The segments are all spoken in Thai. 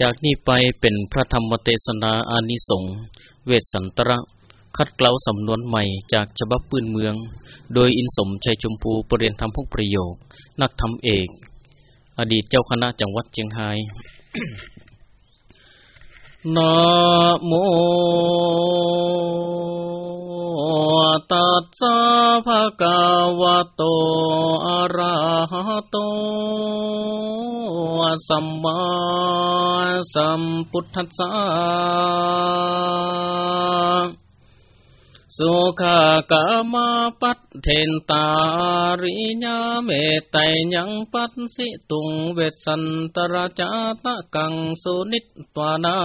จากนี้ไปเป็นพระธรรมเทศนาอานิสงส์เวสสันตระ คัดเกลาสำนวนใหม่จากฉบับปืนเมือง โดยอินสมชัยชมพูปรเรียนธรรมพกประโยค นักธรรมเอก อดีตเจ้าคณะจังหวัดเชียงไฮ้นะโมตัสสะภะคะวะโตอะระหะโต สัมมาสัมพุทธัสสะสุขากามาปัตเทนตาริญาเมตไตยังปัสสิตุงเวสันตระจาตะกังสุนิตวานา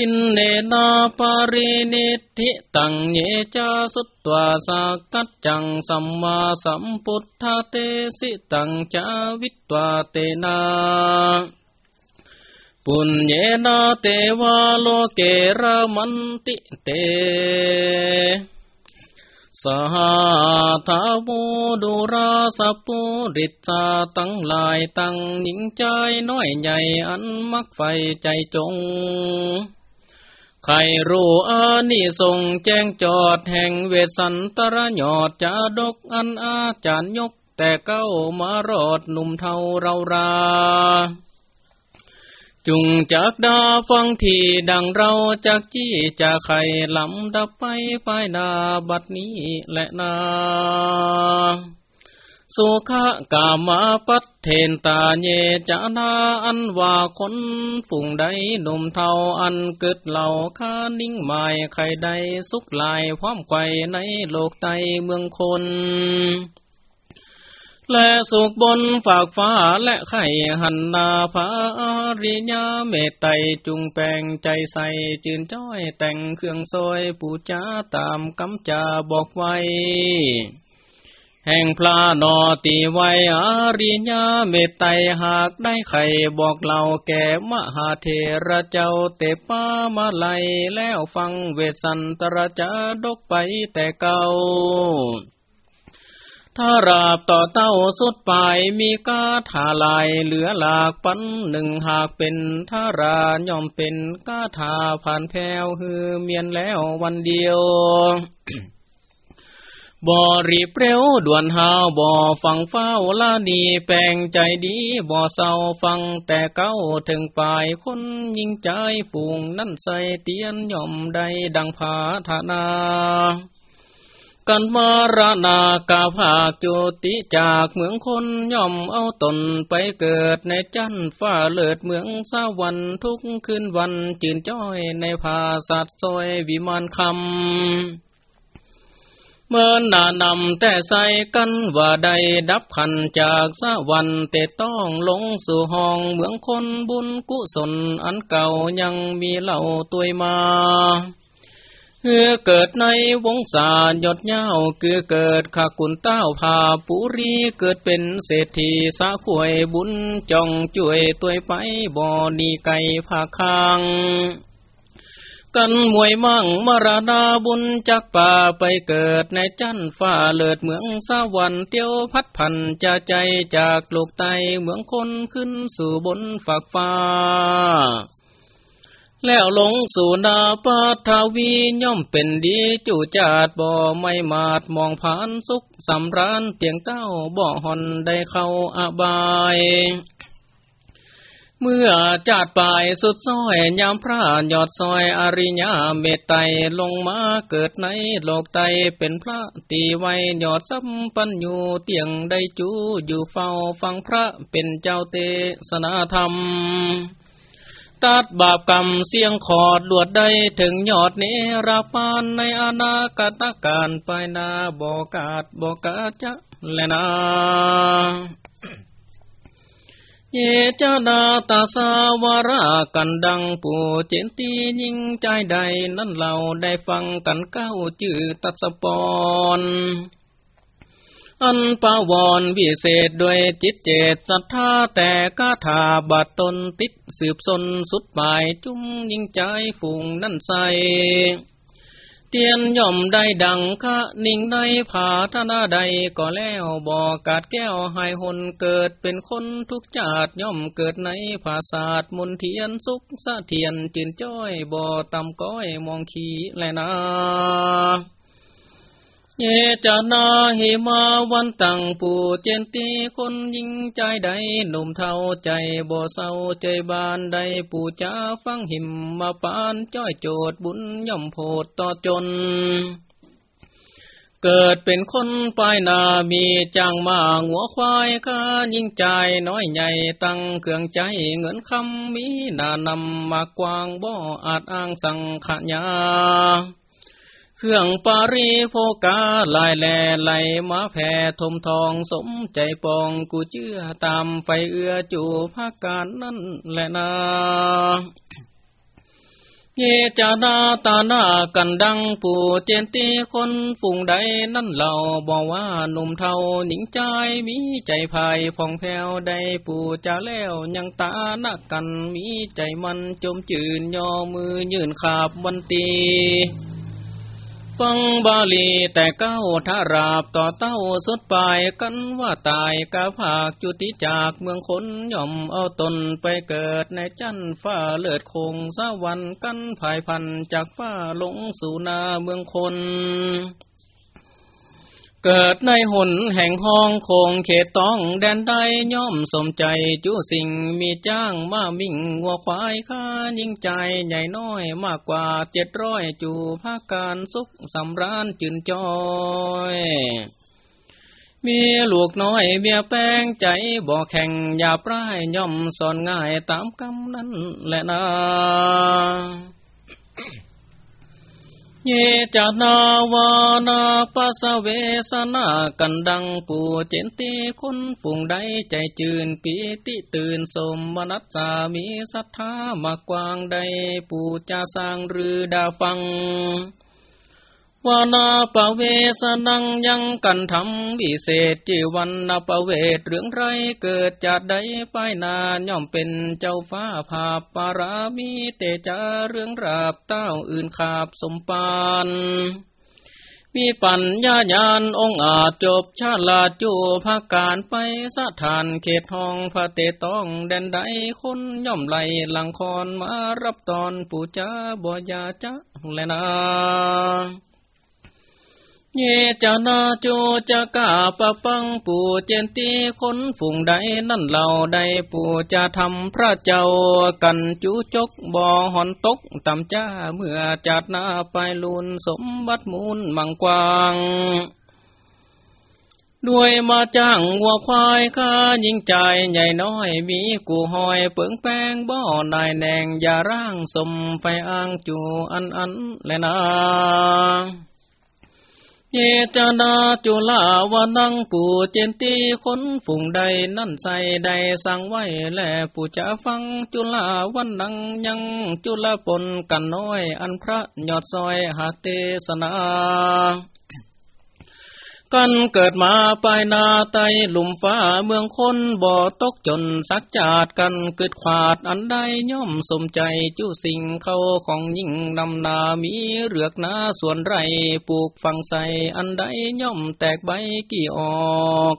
ตินเนนาปารินิธิตังเยจาสุตวาสากัจจังสัมมาสัมพุทธเตสิตังจาวิตวาเตนาปุญเยนาเตวาโลเกระมันติเตสหาทาบูดุราสปุริตาตั้งลายตั้งหญิงใจน้อยใหญ่อันมักไฟใจจง ใครรู้อานิสงแจ้งจอดแห่งเวสันตรยอดจาดกอันอาจารย์ยก แต่เก้ามารอดหนุ่มเทาเราราจุงจากดาฟังทีดังเราจากจี้จากไข่ลำดับไปไปนาบัดนี้และนา สุขกามาปัตเทนตาเยจานาอันว่าคนฝุ่งใดหนุ่มเทาอันเกิดเหล่าคานิ่งหมายใครใดสุกลายพร้อมไข่ในโลกไตเมืองคนและสุขบนฝากฟ้าและไข่หันนาภาริญาเมตไตจุงแปงใจใสจืนจ้อยแต่งเครื่องซอยปูจ้าตามกำจาบอกไว้ แห่งพระนอตีไวอาริญาเมตไตหากได้ไข่บอกเล่าแก่มหาเทระเจ้าเตปามาไลแล้วฟังเวสันตระจาดกไปแต่เก่าถ้าราบต่อเต้าสุดปลายมีกาถาลายเหลือหลากปันหนึ่งหากเป็นทาราย่อมเป็นกาถาผ่านแผ้วฮือเมียนแล้ววันเดียว บ่รีเปรวด่วนหาวบ่ฟังเฝ้าลาดีแปลงใจดีบ่เศร้าฟังแต่เก้าถึงปลายคนยิ่งใจฝูงนั่นใส่เตียนย่อมได้ดังผาธนา กันมารณากาภาคจุติจากเมืองคนย่อมเอาตนไปเกิดในจันฟ้าเลิดเมืองสวรรค์ทุกคืนวันจืนจ้อยในภาสัตซอยวิมานคำ เมื่อนานำแต่ใส่กันว่าใดดับขันจากสวรรค์แต่ต้องลงสู่ห้องเมืองคนบุญกุศลอันเก่ายังมีเหล่าตัวมาเฮือเกิดในวงศาหยดเย้าคือเกิดขากุนเต้าผาปุรีเกิดเป็นเศรษฐีสาขวยบุญจองจ่วยตัวไปบ่อนีไก่ผาคาง กันมวยมั่งมรดาบุญจักป่าไปเกิดในจันฟ้าเลิดเมืองสวรรค์เตียวพัดพันจะใจจากโลกไตเมืองคนขึ้นสู่บนฝากฟ้า แล้วลงสู่นาปัทวีย่อมเป็นดีจูจาดบ่ไม่มาดมองผ่านสุขสำรานเตียงเต้าบ่หอนได้เข้าอบาย เมื่อจาดปลายสุดซอยยามพระยอดซอยอริญาเมตไตลงมาเกิดในโลกไตเป็นพระตีไว้ยอดสัมปัญญูเตียงได้จูอยู่เฝ้าฟังพระเป็นเจ้าเตสนาธรรมตัดบาปกรรมเสียงขอดลวดได้ถึงยอดเนรปานในอนาคตการไปนาบอกาดบอกาจะและนา เยจาดาตาสาวรากันดังปูเจนตียิงใจใดนั่นเราได้ฟังกันเก้าจื่อตัสปอนอันปาวอนวิเศษด้วยจิตเจตศรัทธาแต่กาถาบาดตนติดสืบสนสุดหมายจุ้มยิงใจฝูงนั่นใส เตียนย่อมได้ดังคะนิ่งในผาธนาใดก็แล้วบอกาดแก้วหายหนเกิดเป็นคนทุกจาดย่อมเกิดในภาศาทมนเทียนสุขสะเทียนจินจ้อยบ่อตำก้อยมองขีแลนา เยจานาหิมาวันตังปูเจนตีคนยิงใจใดหนุ่มเท่าใจบ่เศร้าใจบานใดปูจ้าฟังหิมมาปานจ้อยโจดบุญย่อมโพดต่อจน เกิดเป็นคนปลายนามีจางมาหัวควายข้ายิ่งใจน้อยใหญ่ตั้งเครื่องใจเงินคำมีนานำมากวางบ่อาจอ้างสังขญา เครื่องปารีโภกาลายแลไหลมาแผ่ทมทองสมใจปองกูเชื่อตามไฟเอือจูภาการนั่นแหละนาเยจานาตานากันดังปู่เจนตีคนฝุ่งใดนั่นเราบอกว่าหนุ่มเทาหนิงใจมีใจภายผ่องแผ้วใดปู่จะแล้วยังตานักกันมีใจมันจมจืนยอมือยื่นขาบวันตี ฟังบาลีแต่เก้าทาราบต่อเต้าสุดปลายกันว่าตายกาภาคจุติจากเมืองคนย่อมเอาตนไปเกิดในจันฝ้าเลือดคงสวรรค์กันภายพันจากฝ้าหลงสู่นาเมืองคน เกิดในหนแห่งห้องคงเขตต้องแดนใดย่อมสมใจจู้สิ่งมีจ้างมามิ่งวัวควายข้ายิ่งใจใหญ่น้อยมากกว่าเจ็ดร้อยจูภาคการสุขสำราญจืนจอยมีลูกน้อยเบียแป้งใจบ่แข่งอย่าปร้ายย่อมสอนง่ายตามกำนั้นแหละนะ เยจานาวานาปัสเวสนากันดังปูเจนตีคนฝุ่งใดใจจืนปีติตื่นสมมนัสสามีศรัทธามากวางใดปูจะสร้างหรือดาฟัง วานาปเวสนังยังกันทำบิเศษจีวันนาปเวทเรื่องไรเกิดจากใดป้ายนาย่อมเป็นเจ้าฟ้าภาปารามีเตจาเรื่องราบเต้าอื่นขาบสมปานมีปัญญาญาณองอาจจบชาลาจูภาการไปสถานเขตทองพระเตต้องแดนใดคนย่อมไหลหลังคอนมารับตอนปูจ้าบัวยาจ้าแลนา เยจานาโจจะกาปะปังปู่เจนตีคนฝุ่งใดนั่นเหล่าใดปู่จะทำพระเจ้ากันจูจกบ่อหอนตกตำจ้าเมื่อจัดนาไปลุนสมบัติมูลมังกวางด้วยมาจ้างวัวควายข้ายิงใจใหญ่น้อยมีกูหอยเปิงแป้งบ่อนายแนงอย่าร่างสมไฟอ้างจูอันอันแลนา เยจนาจุลาวนังปู่เจนตีคนฝุ่งใดนั่นใส่ใดสั่งไว้แลผู้จะฟังจุลาวันนังยังจุลปนกันน้อยอันพระยอดซอยหาเตสนา กันเกิดมาปลายนาไตหลุมฟ้าเมืองคนบ่อตกจนสักจาดกันเกิดขวาดอันใดย่อมสมใจจู้สิ่งเข้าของยิ่งนำนามีเรือกนาส่วนไรปลูกฟังใสอันใดย่อมแตกใบกี่ออก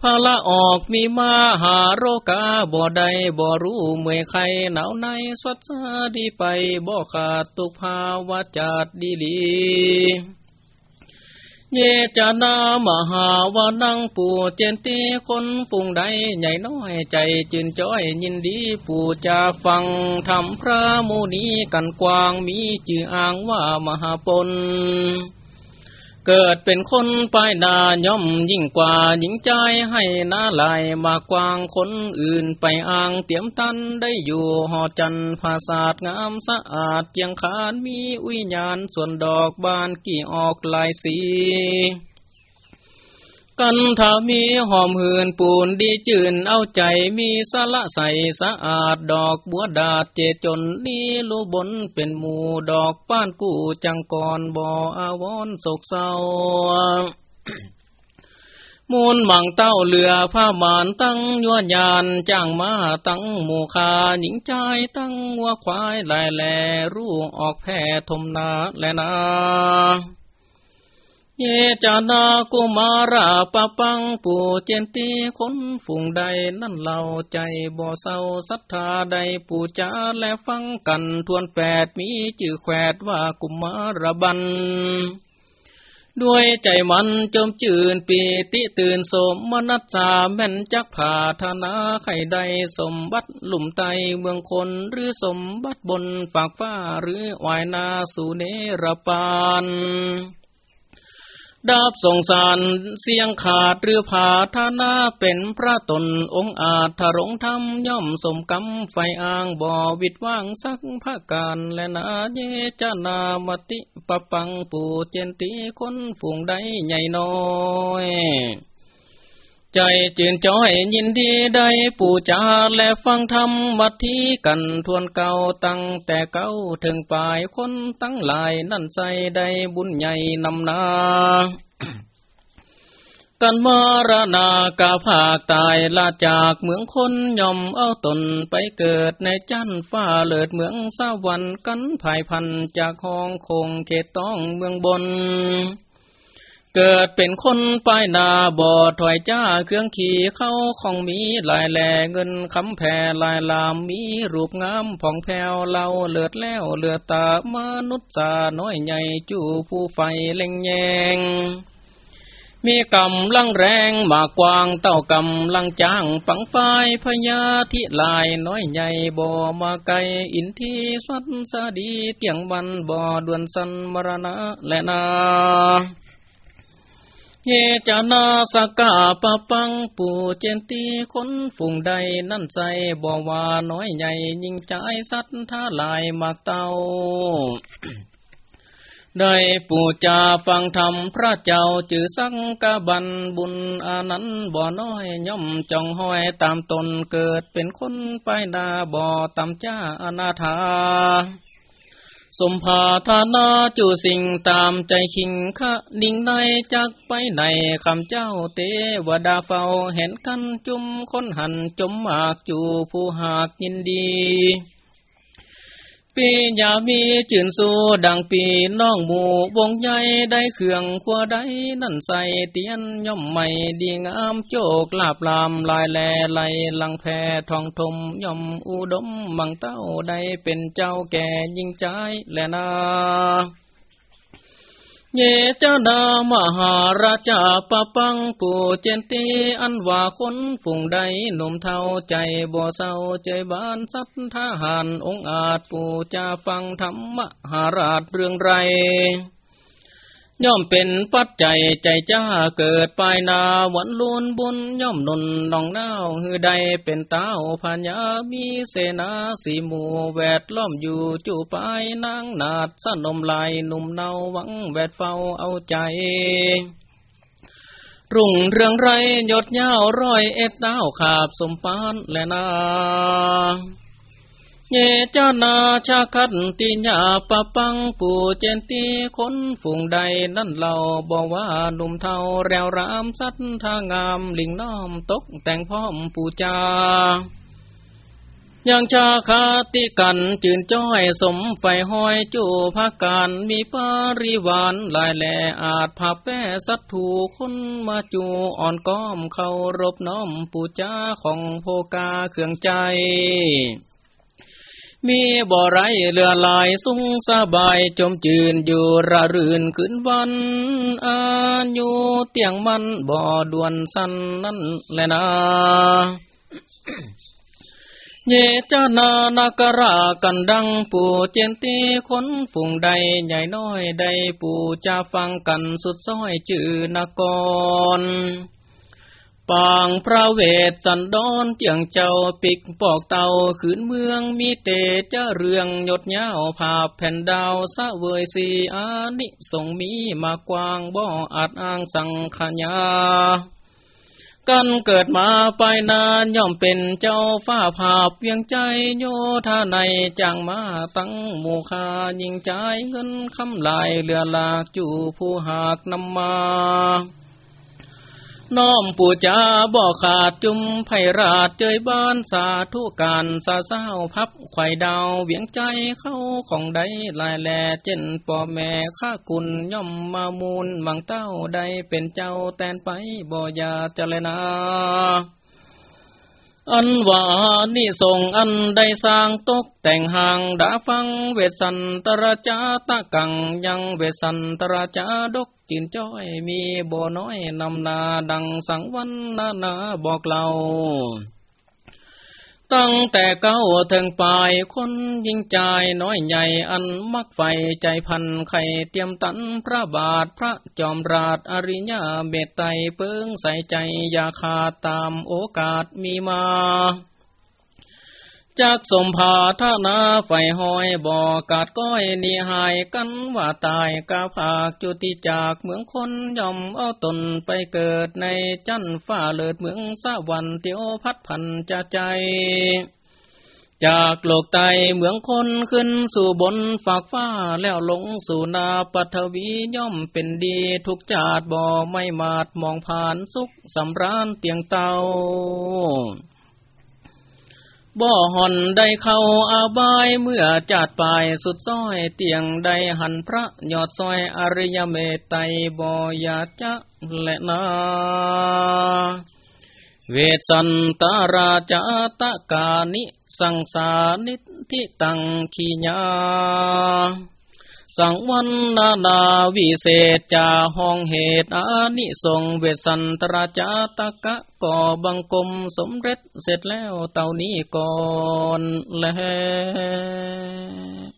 พาละออกมีมาหาโรกาบ่ใดบ่รู้เมื่อใครหนาวในสวัสดีไปบ่ขาดตุกภาวะจัดดีลี เยจานามหาวานังปู่เจนตีคนปุ่งใดใหญ่น้อยใจจืนจ้อยยินดีปู่จะฟังทำพระมูนีกันกวางมีจืออ้างว่ามหาปน เกิดเป็นคนปลายนาย่อมยิ่งกว่าหญิงใจให้นาลายมากวางคนอื่นไปอ้างเตียมตันได้อยู่หอจันภาษาดงามสะอาดเจียงขานมีอุญญาณส่วนดอกบานกี่ออกลายสี กันถ้ามีหอมหืนปูนดีจืนเอาใจมีสละใสสะอาดดอกบัวดาดเจจนนี้ลูบนเป็นหมู่ดอกป้านกู้จังก่อนบ่ออาวอนโศกเศร้ามูลหมังเต้าเรือผ้ามานตั้งยัวยานจ้างมาตั้งหมู่คาหญิงใจตั้งวัวควายลายแล รู้ออกแพ่ทมนาแลนา เยจานากุมาราปะปังปูเจนตีคนฝูงใดนั่นเล่าใจบ่เศร้าศรัทธาใดปูจาและฟังกันทวนแปดมีจื่อแควดว่ากุมารบัน ด้วยใจมันจมจืนปีติตื่นสมมนัสสาแม่นจักผาธนาไข่ใดสมบัติหลุมไตเมืองคนหรือสมบัติบนฝากฟ้าหรือวายนาสุเนรปาน ดาบส่งสารเสียงขาดเรือผาธานาเป็นพระตนองค์อาจทรงธรรมย่อมสมกำไฟอ้างบ่อวิดว่างสักภาการและนาเยจนามติปปังปูเจนตีคนฝูงใดใหญ่น้อย ใจจืนจ้อยยินดีได้ปู่จาและฟังธรรมวัดที่กันทวนเก่าตั้งแต่เก่าถึงปลายคนตั้งหลายนั่นใส่ได้บุญใหญ่นำนากันมรณากาภาคตายลาจากเมืองคนย่อมเอาตนไปเกิดในจันฟ้าเลิดเมืองสวรรค์กันภายพันจากห้องคงเขตต้องเมืองบน เกิดเป็นคนป้ายนาบ่อถอยจ้าเครื่องขี่เข้าของมีลายแหล่เงินคำแผ่ลายลามมีรูปงามผ่องแผ้วเล่าเลือดแล้วเลือดตามนุษย์สาน้อยใหญ่จู่ผู้ไฟเล็งแยงมีกำลังแรงมากกวางเต้ากำลังจ้างปังปายพญาทิลายน้อยใหญ่บ่อมาไกลอินทีสัตสดีเตียงวันบ่อดวนสันมรณะและนา เยจานาสกาปะปังปูเจนตีคนฝูงใดนั่นใจบ่ว่าน้อยใหญ่ยิ่งใจสัตท่าลายมากเตาได้ปูจาฟังธรรมพระเจ้าจือสังกบันบุญอานันบ่อน้อยย่อมจองห้อยตามตนเกิดเป็นคนไปนาบ่อตามจ้าอนาถา สมภาธานาจูสิ่งตามใจคิงคะนิ่งในจักไปในคำเจ้าเตวดาเฝ้าเห็นกันจุมคนหันจมหมากจูผู้หากยินดี ปียามีจื่นสูดังปีน้องหมู่วงใหญ่ได้เครื่องขัวได้นั่นใส่เตียนย่อมไม่ดีงามโจกลาบลามลายแลไหลลังแพทองทมย่อมอุดมมังเต้าได้เป็นเจ้าแก่ยิ่งใจแลนา เยเจ้านามหาราชาปะปังปูเจนตีอันว่าคนฝูงใดหนุ่มเทาใจบ่เศร้าใจบานสัตทหารองอาจปูจะฟังธรรมหาราชเรื่องไร ย่อมเป็นปัจจัยใจจ้าเกิดปลายนาวันลุนบุญย่อมนนนองนาวฮือใดเป็นเต้าพัญญามีเสนาสีหมู่แวดล้อมอยู่จู่ปลายนางนาดสนมลายหนุ่มเนาหวังแวดเฝ้าเอาใจรุ่งเรืองไรยดย้าร้อยเอ็ดดาวขาบสมปานและนา เยจานาชาคัดติญาปะปังปูเจนตีคนฝูงใดนั่นเราบอกว่าหนุ่มเทาแรวรามสัตทางามลิงน้อมตกแต่งพร้อมปูจายังชาคาติกันจืนจ้อยสมไฟห้อยจูพักการมีปาริวานลายแหลอาจผับแป้สัตถูคนมาจูอ่อนก้อมเขารบน้อมปูจาของโพกาเครื่องใจ มีบ่อไรเรือลายสุงสบายจมจืนอยู่ระรื่นขึ้นวันอายุเตียงมันบ่อดวนสันนั่นและนะเยจานานากรากันดังปู่เจนตีคนฝูงใดใหญ่น้อยใดปู่จะฟังกันสุดซ้อยจือนกร ปางพระเวทสันดอนเจียงเจ้าปิกปอกเตาขืนเมืองมีเตเจ้าเรืองหยดเย้าผาพแผ่นดาวสะเวยสีอานิสงมีมากวางบ่ออาจอ้างสังขญากันเกิดมาไปนานย่อมเป็นเจ้าฟ้าผาเพียงใจโยธาในจังมาตั้งหมู่คายิงใจเงินคำลายเรือลากจู่ผู้หากนำมา น้อมปู่จาบ่อขาดจุมไพราชเจยบ้านสาธุการสาเศร้าพับไข่ดาวเวียงใจเข้าของใดลายแลเจนป่อแม่ข้ากุลย่อมมามูลมังเต้าใดเป็นเจ้าแตนไปบ่อยาเจรนา อันว่านี่ส่งอันได้สร้างตกแต่งห่างดาฟังเวสันตระจาตะกังยังเวสันตระจาดกจินจ้อยมีบ่น้อยนำนาดังสังวันนานาบอกเล่า ตั้งแต่เก้าถึงปลายคนยิงใจน้อยใหญ่อันมักไฟใจพันไข่เตรียมตันพระบาทพระจอมราชอริยาเบตไตเปิงใส่ใจอย่าขาดตามโอกาสมีมา จากสมภาทนาไฟหอยบ่อกาดก้อยนี่หายกันว่าตายกาภาคจุติจากเมืองคนย่อมเอาตนไปเกิดในจันฟ้าเลิดเมืองสะวันเตียวพัดพันจะใจ จากโลกไตเมืองคนขึ้นสู่บนฝากฟ้าแล้วลงสู่นาปัทวีย่อมเป็นดีทุกจาดบ่อไม่มาดมองผ่านสุขสำราญเตียงเตา บ่หอนได้เข้าอาบายเมื่อจัดปลายสุดซ้อยเตียงได้หันพระยอดซอยอริยเมตไตบ่อยาจะและนาเวสันตาราจาตะกานิ สังสานิทิตังขีญา สังวันนานาวิเศษจาห้องเหตุอานิสงเวสันตราจาตะกะก่อบังกมสมเร็จเสร็จแล้วเต่านี้ก่อนแล้ว